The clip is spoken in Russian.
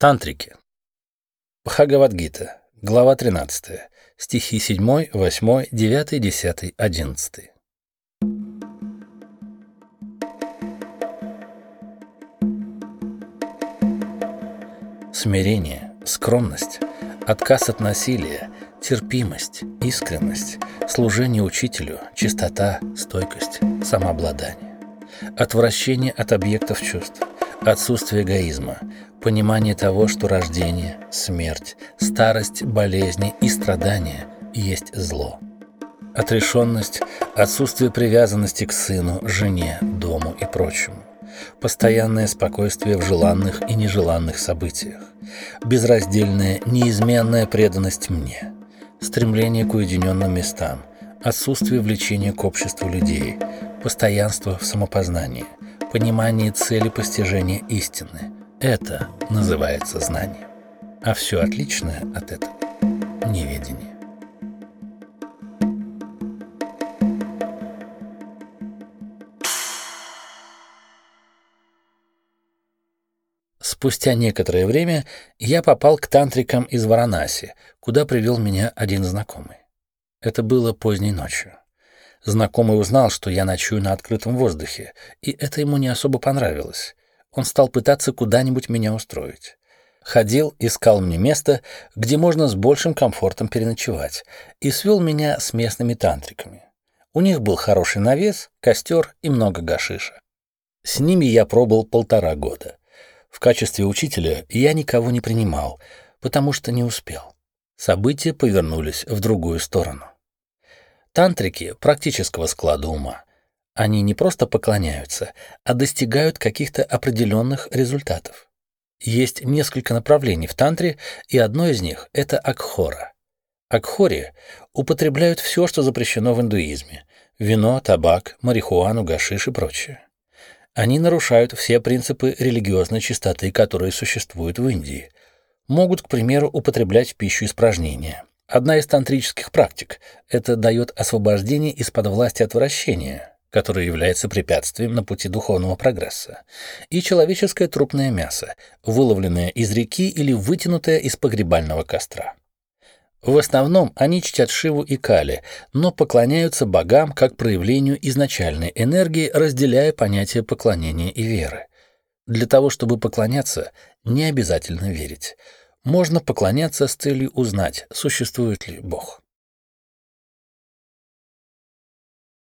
Тантрики. Бхагавадгита, глава 13, стихи 7, 8, 9, 10, 11. Смирение, скромность, отказ от насилия, терпимость, искренность, служение учителю, чистота, стойкость, самообладание, отвращение от объектов чувств, отсутствие эгоизма, понимание того, что рождение, смерть, старость, болезни и страдания есть зло. Отрешенность, отсутствие привязанности к сыну, жене, дому и прочему. Постоянное спокойствие в желанных и нежеланных событиях. Безраздельная, неизменная преданность мне. Стремление к уединенным местам. Отсутствие влечения к обществу людей. Постоянство в самопознании. Понимание цели постижения истины – это называется знание. А все отличное от этого – неведение. Спустя некоторое время я попал к тантрикам из Варанаси, куда привел меня один знакомый. Это было поздней ночью. Знакомый узнал, что я ночую на открытом воздухе, и это ему не особо понравилось он стал пытаться куда-нибудь меня устроить. Ходил, искал мне место, где можно с большим комфортом переночевать, и свел меня с местными тантриками. У них был хороший навес, костер и много гашиша. С ними я пробыл полтора года. В качестве учителя я никого не принимал, потому что не успел. События повернулись в другую сторону. Тантрики практического склада ума они не просто поклоняются, а достигают каких-то определенных результатов. Есть несколько направлений в тантре, и одно из них — это акхора. Акхори употребляют все, что запрещено в индуизме — вино, табак, марихуану, гашиш и прочее. Они нарушают все принципы религиозной чистоты, которые существуют в Индии. Могут, к примеру, употреблять в пищу испражнения. Одна из тантрических практик — это дает освобождение из-под власти отвращения, которое является препятствием на пути духовного прогресса, и человеческое трупное мясо, выловленное из реки или вытянутое из погребального костра. В основном они чтят Шиву и Кали, но поклоняются богам как проявлению изначальной энергии, разделяя понятия поклонения и веры. Для того, чтобы поклоняться, не обязательно верить. Можно поклоняться с целью узнать, существует ли Бог.